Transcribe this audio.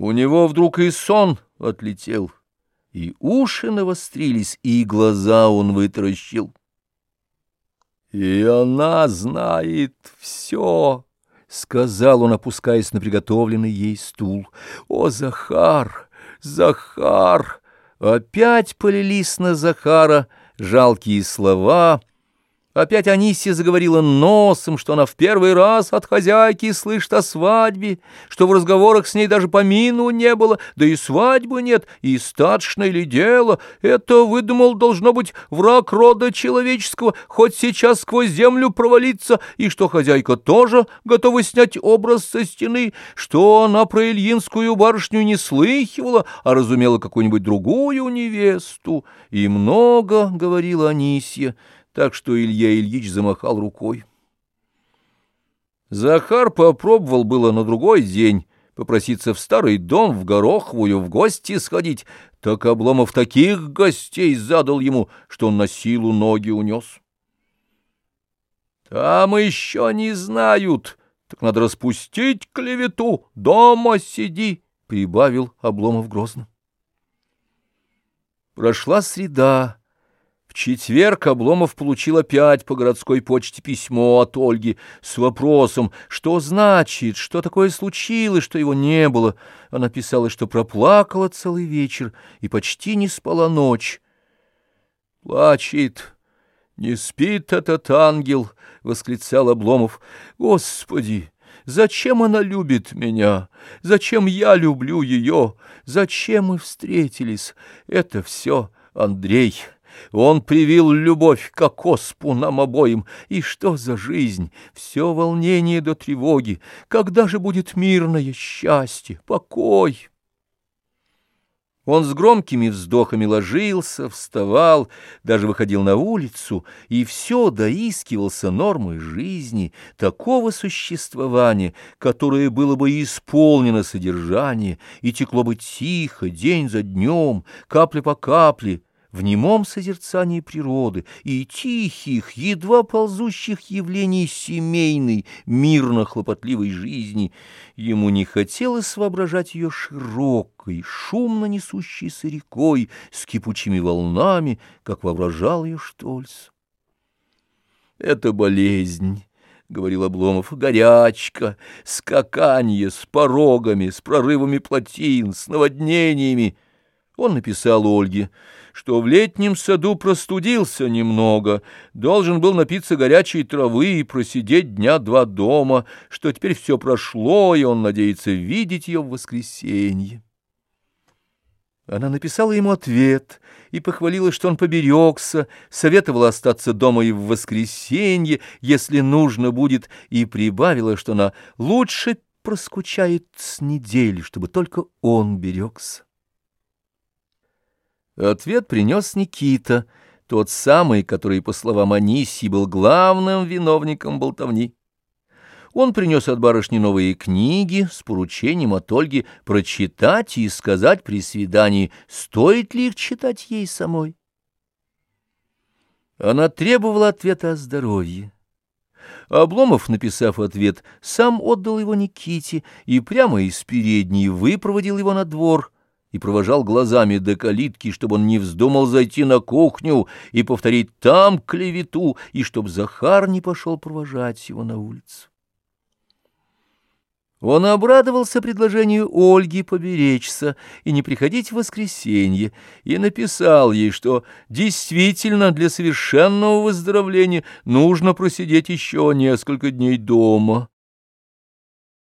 У него вдруг и сон отлетел, и уши навострились, и глаза он вытаращил. «И она знает все», — сказал он, опускаясь на приготовленный ей стул. «О, Захар! Захар!» Опять полились на Захара жалкие слова — Опять Анисия заговорила носом, что она в первый раз от хозяйки слышит о свадьбе, что в разговорах с ней даже помину не было, да и свадьбы нет, и статочное ли дело. Это, выдумал, должно быть враг рода человеческого, хоть сейчас сквозь землю провалиться, и что хозяйка тоже готова снять образ со стены, что она про Ильинскую барышню не слыхивала, а разумела какую-нибудь другую невесту. И много, — говорила Анисия, — так что Илья Ильич замахал рукой. Захар попробовал было на другой день попроситься в старый дом в Гороховую в гости сходить, так Обломов таких гостей задал ему, что он на силу ноги унес. «Там еще не знают, так надо распустить клевету, дома сиди», — прибавил Обломов грозно. Прошла среда. Четверг Обломов получил опять по городской почте письмо от Ольги с вопросом, что значит, что такое случилось, что его не было. Она писала, что проплакала целый вечер и почти не спала ночь. «Плачет, не спит этот ангел!» — восклицал Обломов. «Господи!» Зачем она любит меня? Зачем я люблю ее? Зачем мы встретились? Это все Андрей». Он привил любовь к оспу нам обоим. И что за жизнь? Все волнение до тревоги. Когда же будет мирное счастье, покой? Он с громкими вздохами ложился, вставал, даже выходил на улицу, и все доискивался нормой жизни, такого существования, которое было бы исполнено содержание, и текло бы тихо, день за днем, капля по капле, в немом созерцании природы и тихих, едва ползущих явлений семейной, мирно-хлопотливой жизни, ему не хотелось воображать ее широкой, шумно несущейся рекой с кипучими волнами, как воображал ее Штольц. «Это болезнь». — говорил Обломов, — горячка, скаканье с порогами, с прорывами плотин, с наводнениями. Он написал Ольге, что в летнем саду простудился немного, должен был напиться горячей травы и просидеть дня два дома, что теперь все прошло, и он надеется видеть ее в воскресенье. Она написала ему ответ и похвалила, что он поберегся, советовала остаться дома и в воскресенье, если нужно будет, и прибавила, что она лучше проскучает с недели, чтобы только он берегся. Ответ принес Никита, тот самый, который, по словам Аниси, был главным виновником болтовни. Он принес от барышни новые книги с поручением от Ольги прочитать и сказать при свидании, стоит ли их читать ей самой. Она требовала ответа о здоровье. Обломов, написав ответ, сам отдал его Никите и прямо из передней выпроводил его на двор — и провожал глазами до калитки, чтобы он не вздумал зайти на кухню и повторить там клевету, и чтоб Захар не пошел провожать его на улицу. Он обрадовался предложению Ольги поберечься и не приходить в воскресенье, и написал ей, что действительно для совершенного выздоровления нужно просидеть еще несколько дней дома.